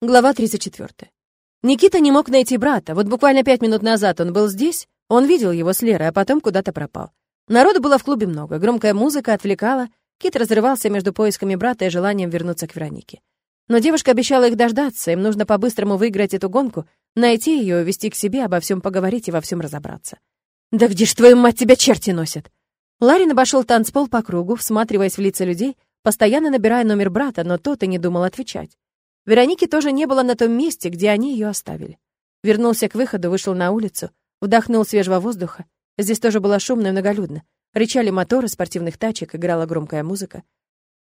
Глава 34. Никита не мог найти брата. Вот буквально пять минут назад он был здесь, он видел его с Лерой, а потом куда-то пропал. Народу было в клубе много, громкая музыка отвлекала, Кит разрывался между поисками брата и желанием вернуться к Веронике. Но девушка обещала их дождаться, им нужно по-быстрому выиграть эту гонку, найти ее, увести к себе, обо всем поговорить и во всем разобраться. «Да где ж твою мать тебя черти носят?» Ларин обошел танцпол по кругу, всматриваясь в лица людей, постоянно набирая номер брата, но тот и не думал отвечать. Вероники тоже не было на том месте, где они ее оставили. Вернулся к выходу, вышел на улицу, вдохнул свежего воздуха. Здесь тоже было шумно и многолюдно. Рычали моторы спортивных тачек, играла громкая музыка.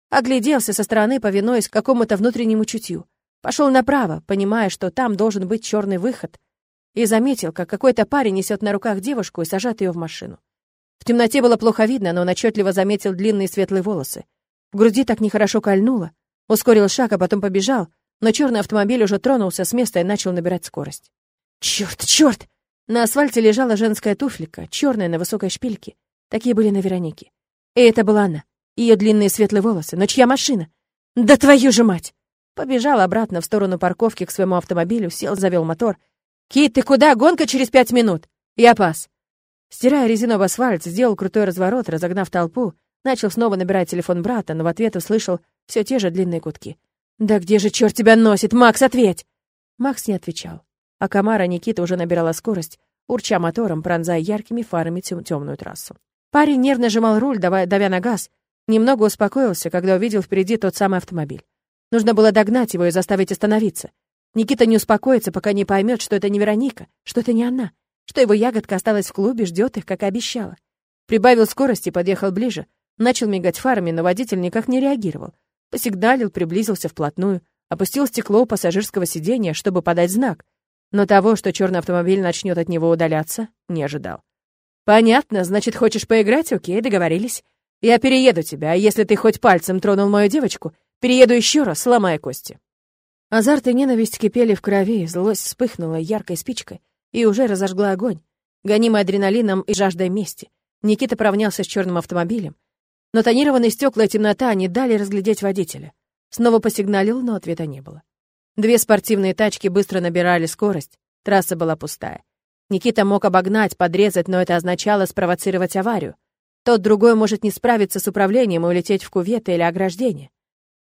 Огляделся со стороны, повинуясь какому-то внутреннему чутью. Пошел направо, понимая, что там должен быть черный выход, и заметил, как какой-то парень несет на руках девушку и сажает ее в машину. В темноте было плохо видно, но он отчетливо заметил длинные светлые волосы. В груди так нехорошо кольнуло. Ускорил шаг, а потом побежал, но черный автомобиль уже тронулся с места и начал набирать скорость. Черт, черт! На асфальте лежала женская туфлика, черная на высокой шпильке. Такие были на Веронике. И это была она. Ее длинные светлые волосы. Но чья машина? Да твою же мать! Побежал обратно в сторону парковки к своему автомобилю, сел, завел мотор. «Кит, ты куда? Гонка через пять минут!» «Я пас!» Стирая резину в асфальт, сделал крутой разворот, разогнав толпу, начал снова набирать телефон брата, но в ответ услышал все те же длинные гудки. «Да где же черт тебя носит? Макс, ответь!» Макс не отвечал. А Камара Никита уже набирала скорость, урча мотором, пронзая яркими фарами тем темную трассу. Парень нервно сжимал руль, давая, давя на газ, немного успокоился, когда увидел впереди тот самый автомобиль. Нужно было догнать его и заставить остановиться. Никита не успокоится, пока не поймет, что это не Вероника, что это не она, что его ягодка осталась в клубе, ждет их, как и обещала. Прибавил скорости, подъехал ближе, начал мигать фарами, но водитель никак не реагировал. Посигналил, приблизился вплотную, опустил стекло пассажирского сиденья, чтобы подать знак, но того, что черный автомобиль начнет от него удаляться, не ожидал. «Понятно, значит, хочешь поиграть? Окей, договорились. Я перееду тебя, а если ты хоть пальцем тронул мою девочку, перееду еще раз, сломая кости». Азарт и ненависть кипели в крови, злость вспыхнула яркой спичкой и уже разожгла огонь, гонимый адреналином и жаждой мести. Никита поравнялся с черным автомобилем, но тонированные стекла и темнота не дали разглядеть водителя. Снова посигналил, но ответа не было. Две спортивные тачки быстро набирали скорость, трасса была пустая. Никита мог обогнать, подрезать, но это означало спровоцировать аварию. Тот другой может не справиться с управлением и улететь в кюветы или ограждение.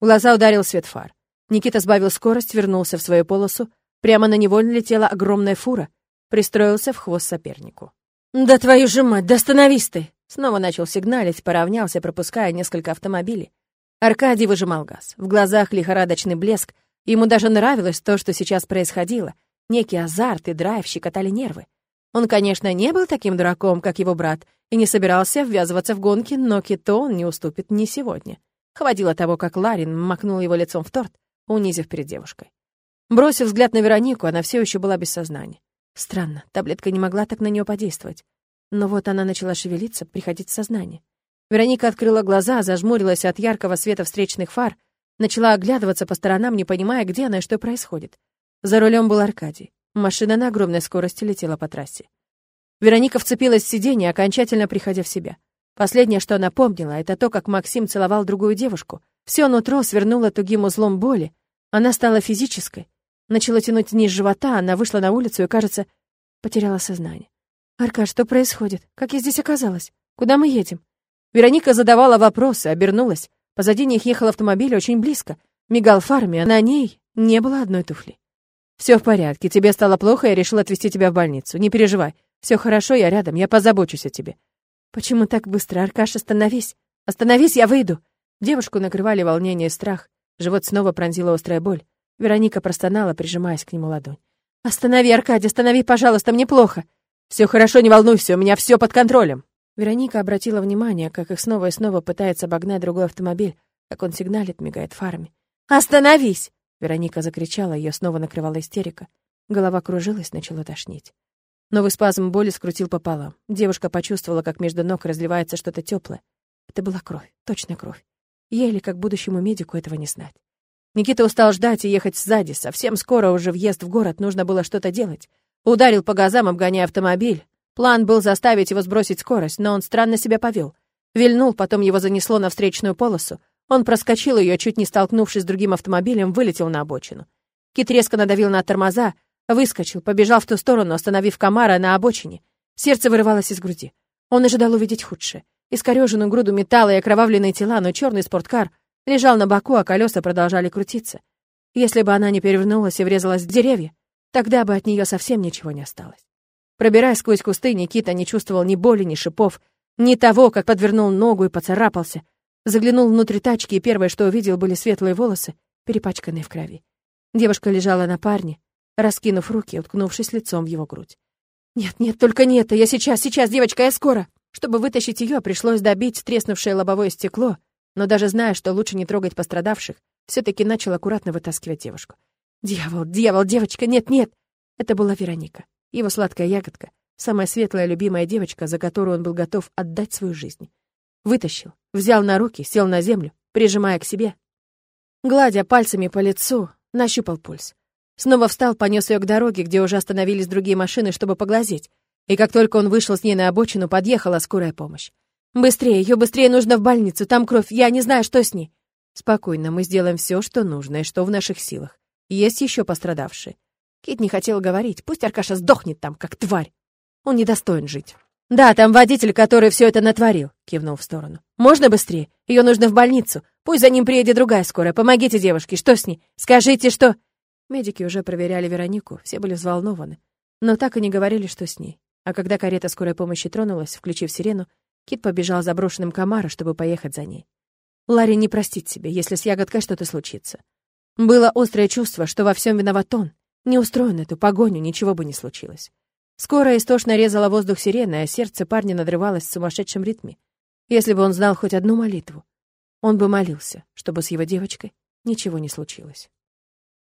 В глаза ударил свет фар. Никита сбавил скорость, вернулся в свою полосу. Прямо на него налетела огромная фура. Пристроился в хвост сопернику. «Да твою же мать, да остановись ты!» Снова начал сигналить, поравнялся, пропуская несколько автомобилей. Аркадий выжимал газ. В глазах лихорадочный блеск. Ему даже нравилось то, что сейчас происходило. Некий азарт и драйв щекотали нервы. Он, конечно, не был таким дураком, как его брат, и не собирался ввязываться в гонки, но Кито он не уступит ни сегодня. Хватило того, как Ларин макнул его лицом в торт, унизив перед девушкой. Бросив взгляд на Веронику, она все еще была без сознания. Странно, таблетка не могла так на нее подействовать. Но вот она начала шевелиться, приходить в сознание. Вероника открыла глаза, зажмурилась от яркого света встречных фар, начала оглядываться по сторонам, не понимая, где она и что происходит. За рулем был Аркадий. Машина на огромной скорости летела по трассе. Вероника вцепилась в сиденье, окончательно приходя в себя. Последнее, что она помнила, это то, как Максим целовал другую девушку. Все нутро свернуло тугим узлом боли. Она стала физической. Начала тянуть вниз живота, она вышла на улицу и, кажется, потеряла сознание. «Аркаш, что происходит? Как я здесь оказалась? Куда мы едем?» Вероника задавала вопросы, обернулась. Позади них ехал автомобиль очень близко. Мигал фарами, а на ней не было одной туфли. Все в порядке, тебе стало плохо, я решил отвезти тебя в больницу. Не переживай. Все хорошо, я рядом, я позабочусь о тебе». «Почему так быстро, Аркаш, остановись? Остановись, я выйду!» Девушку накрывали волнение и страх. Живот снова пронзила острая боль. Вероника простонала, прижимаясь к нему ладонь. «Останови, Аркадий, останови, пожалуйста, мне плохо!» Все хорошо, не волнуйся, у меня все под контролем. Вероника обратила внимание, как их снова и снова пытается обогнать другой автомобиль, как он сигналит, мигает фарами. «Остановись!» Вероника закричала, ее снова накрывала истерика. Голова кружилась, начала тошнить. Новый спазм боли скрутил пополам. Девушка почувствовала, как между ног разливается что-то теплое. Это была кровь, точно кровь. Еле как будущему медику этого не знать. Никита устал ждать и ехать сзади. Совсем скоро уже въезд в город, нужно было что-то делать. Ударил по газам, обгоняя автомобиль. План был заставить его сбросить скорость, но он странно себя повел. Вильнул, потом его занесло на встречную полосу. Он проскочил ее, чуть не столкнувшись с другим автомобилем, вылетел на обочину. Кит резко надавил на тормоза, выскочил, побежал в ту сторону, остановив комара на обочине. Сердце вырывалось из груди. Он ожидал увидеть худшее. Искореженную груду металла и окровавленные тела, но черный спорткар лежал на боку, а колеса продолжали крутиться. Если бы она не перевернулась и врезалась в деревья, тогда бы от нее совсем ничего не осталось. Пробираясь сквозь кусты, Никита не чувствовал ни боли, ни шипов, ни того, как подвернул ногу и поцарапался. Заглянул внутрь тачки, и первое, что увидел, были светлые волосы, перепачканные в крови. Девушка лежала на парне, раскинув руки, уткнувшись лицом в его грудь. «Нет, нет, только не это! Я сейчас, сейчас, девочка, я скоро!» Чтобы вытащить ее, пришлось добить треснувшее лобовое стекло, но даже зная, что лучше не трогать пострадавших, все-таки начал аккуратно вытаскивать девушку. «Дьявол, дьявол, девочка, нет, нет!» Это была Вероника, его сладкая ягодка, самая светлая любимая девочка, за которую он был готов отдать свою жизнь. Вытащил, взял на руки, сел на землю, прижимая к себе. Гладя пальцами по лицу, нащупал пульс. Снова встал, понес ее к дороге, где уже остановились другие машины, чтобы поглазеть. И как только он вышел с ней на обочину, подъехала скорая помощь. «Быстрее, ее быстрее нужно в больницу, там кровь, я не знаю, что с ней». «Спокойно, мы сделаем все, что нужно и что в наших силах. Есть еще пострадавшие». Кит не хотел говорить, пусть Аркаша сдохнет там, как тварь. Он недостоин жить. «Да, там водитель, который все это натворил», — кивнул в сторону. «Можно быстрее? Ее нужно в больницу. Пусть за ним приедет другая скорая. Помогите девушке. Что с ней? Скажите, что...» Медики уже проверяли Веронику, все были взволнованы, но так и не говорили, что с ней. А когда карета скорой помощи тронулась, включив сирену, Кит побежал за брошенным комара, чтобы поехать за ней. Ларри не простит себе, если с ягодкой что-то случится. Было острое чувство, что во всем виноват он. Не устроен эту погоню, ничего бы не случилось. Скоро истошно резала воздух сирена, а сердце парня надрывалось в сумасшедшем ритме. Если бы он знал хоть одну молитву, он бы молился, чтобы с его девочкой ничего не случилось.